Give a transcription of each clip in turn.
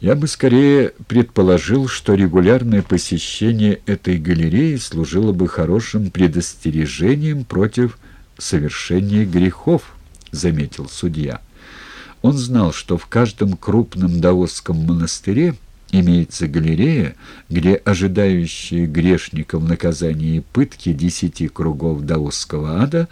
Я бы скорее предположил, что регулярное посещение этой галереи служило бы хорошим предостережением против совершения грехов, заметил судья. Он знал, что в каждом крупном даосском монастыре имеется галерея, где ожидающие грешников наказания и пытки десяти кругов даосского ада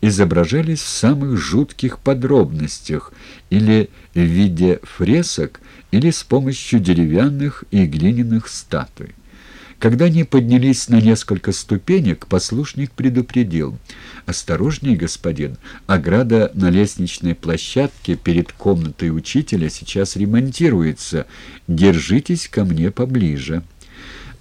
изображались в самых жутких подробностях или в виде фресок, или с помощью деревянных и глиняных статуй. Когда они поднялись на несколько ступенек, послушник предупредил. «Осторожнее, господин, ограда на лестничной площадке перед комнатой учителя сейчас ремонтируется. Держитесь ко мне поближе».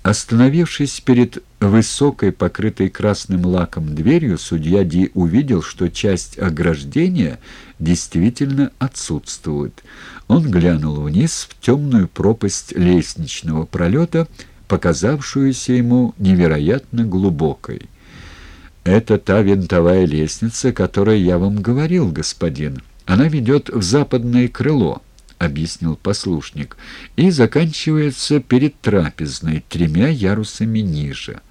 Остановившись перед высокой, покрытой красным лаком дверью, судья Ди увидел, что часть ограждения действительно отсутствует. Он глянул вниз в темную пропасть лестничного пролета, показавшуюся ему невероятно глубокой. «Это та винтовая лестница, о которой я вам говорил, господин. Она ведет в западное крыло», — объяснил послушник, «и заканчивается перед трапезной, тремя ярусами ниже».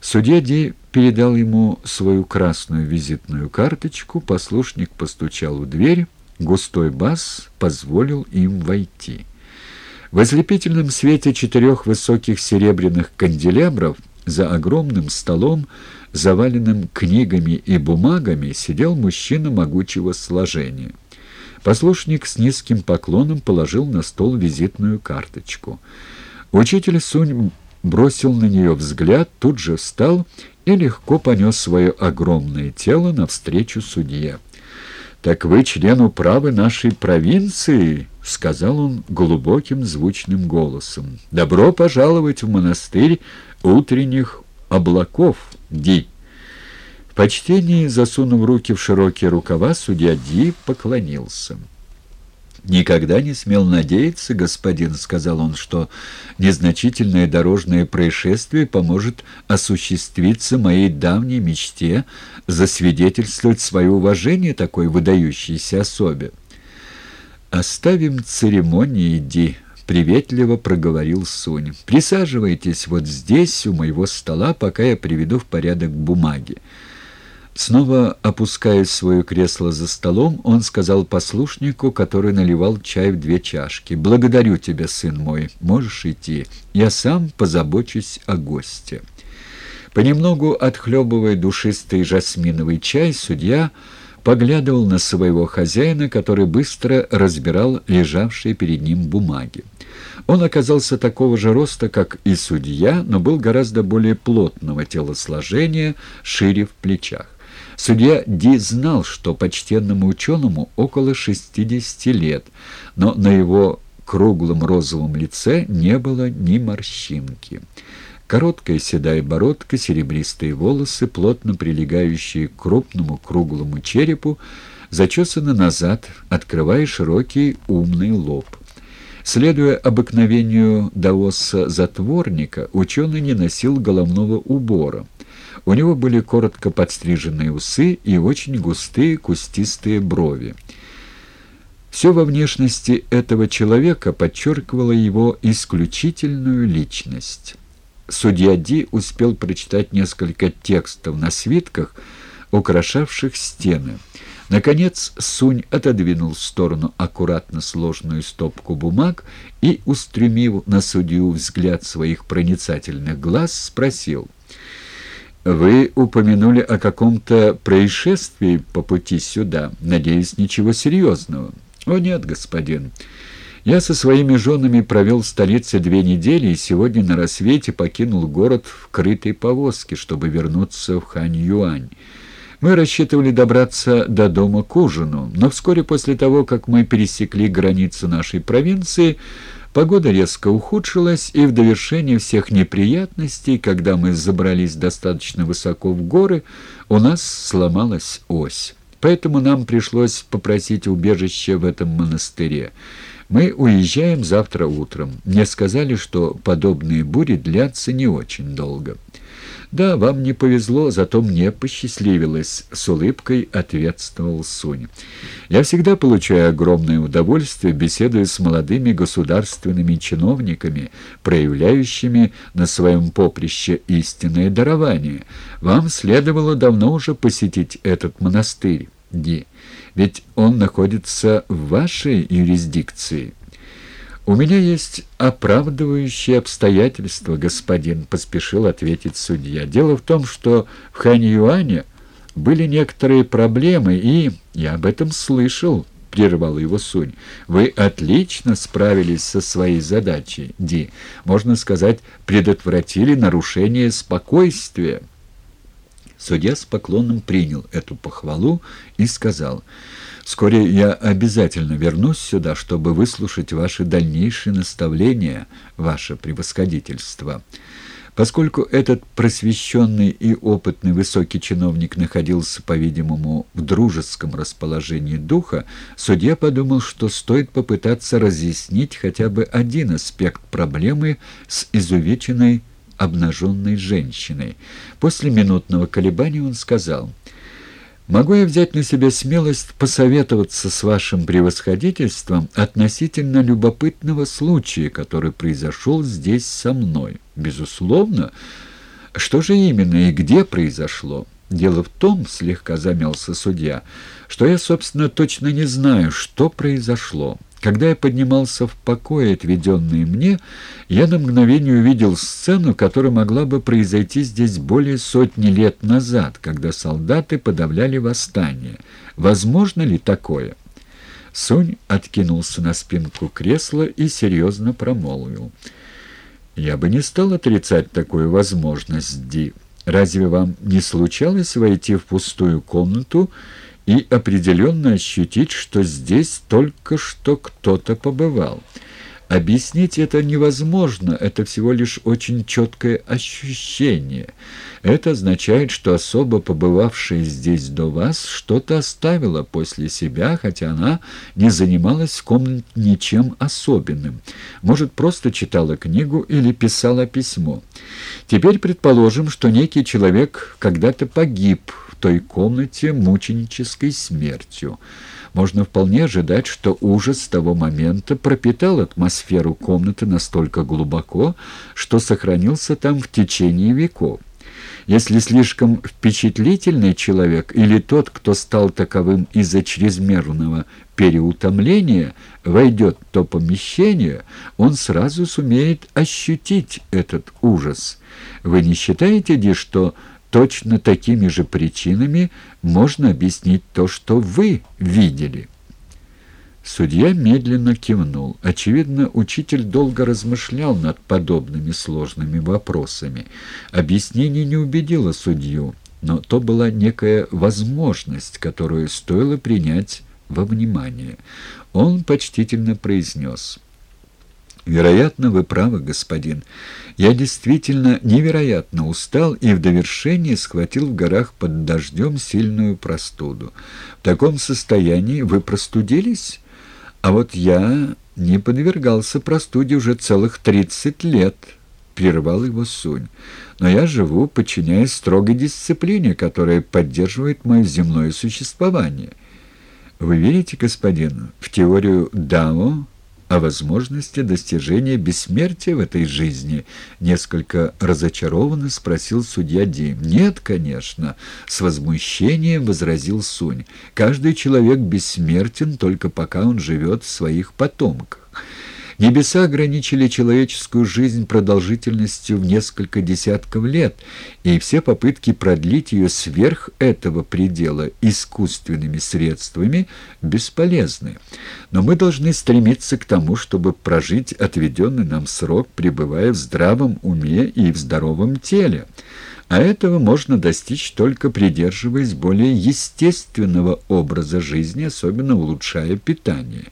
Судья Ди передал ему свою красную визитную карточку, послушник постучал в дверь, густой бас позволил им войти. В ослепительном свете четырех высоких серебряных канделябров за огромным столом, заваленным книгами и бумагами, сидел мужчина могучего сложения. Послушник с низким поклоном положил на стол визитную карточку. Учитель Сунь бросил на нее взгляд, тут же встал и легко понес свое огромное тело навстречу судье. «Так вы член управы нашей провинции?» — сказал он глубоким звучным голосом. «Добро пожаловать в монастырь утренних облаков, Ди!» В почтении, засунув руки в широкие рукава, судья Ди поклонился. «Никогда не смел надеяться, господин, — сказал он, — что незначительное дорожное происшествие поможет осуществиться моей давней мечте засвидетельствовать свое уважение такой выдающейся особе». «Оставим церемонии, Ди», — приветливо проговорил Сунь. «Присаживайтесь вот здесь, у моего стола, пока я приведу в порядок бумаги». Снова опускаясь в свое кресло за столом, он сказал послушнику, который наливал чай в две чашки. «Благодарю тебя, сын мой, можешь идти. Я сам позабочусь о госте». Понемногу отхлебывая душистый жасминовый чай, судья поглядывал на своего хозяина, который быстро разбирал лежавшие перед ним бумаги. Он оказался такого же роста, как и судья, но был гораздо более плотного телосложения, шире в плечах. Судья Ди знал, что почтенному ученому около 60 лет, но на его круглом розовом лице не было ни морщинки. Короткая седая бородка, серебристые волосы, плотно прилегающие к крупному круглому черепу, зачесаны назад, открывая широкий умный лоб. Следуя обыкновению даоса-затворника, ученый не носил головного убора. У него были коротко подстриженные усы и очень густые кустистые брови. Все во внешности этого человека подчеркивало его исключительную личность. Судья Ди успел прочитать несколько текстов на свитках, украшавших стены. Наконец Сунь отодвинул в сторону аккуратно сложную стопку бумаг и, устремив на судью взгляд своих проницательных глаз, спросил — «Вы упомянули о каком-то происшествии по пути сюда. Надеюсь, ничего серьезного?» «О нет, господин. Я со своими женами провел в столице две недели и сегодня на рассвете покинул город в крытой повозке, чтобы вернуться в Хань-Юань. Мы рассчитывали добраться до дома к ужину, но вскоре после того, как мы пересекли границу нашей провинции, Погода резко ухудшилась, и в довершение всех неприятностей, когда мы забрались достаточно высоко в горы, у нас сломалась ось. Поэтому нам пришлось попросить убежище в этом монастыре. Мы уезжаем завтра утром. Мне сказали, что подобные бури длятся не очень долго. «Да, вам не повезло, зато мне посчастливилось», — с улыбкой ответствовал Сунь. «Я всегда получаю огромное удовольствие, беседуя с молодыми государственными чиновниками, проявляющими на своем поприще истинное дарование. Вам следовало давно уже посетить этот монастырь, Ди, ведь он находится в вашей юрисдикции». «У меня есть оправдывающие обстоятельства, господин», — поспешил ответить судья. «Дело в том, что в Хань-Юане были некоторые проблемы, и я об этом слышал». — прервал его Сунь. «Вы отлично справились со своей задачей, Ди. Можно сказать, предотвратили нарушение спокойствия». Судья с поклоном принял эту похвалу и сказал, «Вскоре я обязательно вернусь сюда, чтобы выслушать ваши дальнейшие наставления, ваше превосходительство». Поскольку этот просвещенный и опытный высокий чиновник находился, по-видимому, в дружеском расположении духа, судья подумал, что стоит попытаться разъяснить хотя бы один аспект проблемы с изувеченной обнаженной женщиной. После минутного колебания он сказал, «Могу я взять на себя смелость посоветоваться с вашим превосходительством относительно любопытного случая, который произошел здесь со мной? Безусловно. Что же именно и где произошло?» «Дело в том, — слегка замялся судья, — что я, собственно, точно не знаю, что произошло». Когда я поднимался в покое, отведенные мне, я на мгновение увидел сцену, которая могла бы произойти здесь более сотни лет назад, когда солдаты подавляли восстание. Возможно ли такое? Сунь откинулся на спинку кресла и серьезно промолвил. «Я бы не стал отрицать такую возможность, Ди. Разве вам не случалось войти в пустую комнату и определенно ощутить, что здесь только что кто-то побывал. Объяснить это невозможно, это всего лишь очень четкое ощущение. Это означает, что особо побывавшая здесь до вас что-то оставила после себя, хотя она не занималась в комнате ничем особенным. Может, просто читала книгу или писала письмо. Теперь предположим, что некий человек когда-то погиб, той комнате мученической смертью. Можно вполне ожидать, что ужас того момента пропитал атмосферу комнаты настолько глубоко, что сохранился там в течение веков. Если слишком впечатлительный человек или тот, кто стал таковым из-за чрезмерного переутомления, войдет в то помещение, он сразу сумеет ощутить этот ужас. Вы не считаете, Ди, что точно такими же причинами можно объяснить то, что вы видели». Судья медленно кивнул. Очевидно, учитель долго размышлял над подобными сложными вопросами. Объяснение не убедило судью, но то была некая возможность, которую стоило принять во внимание. Он почтительно произнес — «Вероятно, вы правы, господин. Я действительно невероятно устал и в довершение схватил в горах под дождем сильную простуду. В таком состоянии вы простудились? А вот я не подвергался простуде уже целых тридцать лет». — прервал его Сунь. «Но я живу, подчиняясь строгой дисциплине, которая поддерживает мое земное существование. Вы верите, господин, в теорию Дао о возможности достижения бессмертия в этой жизни?» Несколько разочарованно спросил судья Ди. «Нет, конечно», — с возмущением возразил Сунь. «Каждый человек бессмертен только пока он живет в своих потомках. Небеса ограничили человеческую жизнь продолжительностью в несколько десятков лет, и все попытки продлить ее сверх этого предела искусственными средствами бесполезны. Но мы должны стремиться к тому, чтобы прожить отведенный нам срок, пребывая в здравом уме и в здоровом теле. А этого можно достичь только придерживаясь более естественного образа жизни, особенно улучшая питание.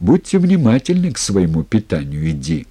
Будьте внимательны к своему питанию, иди.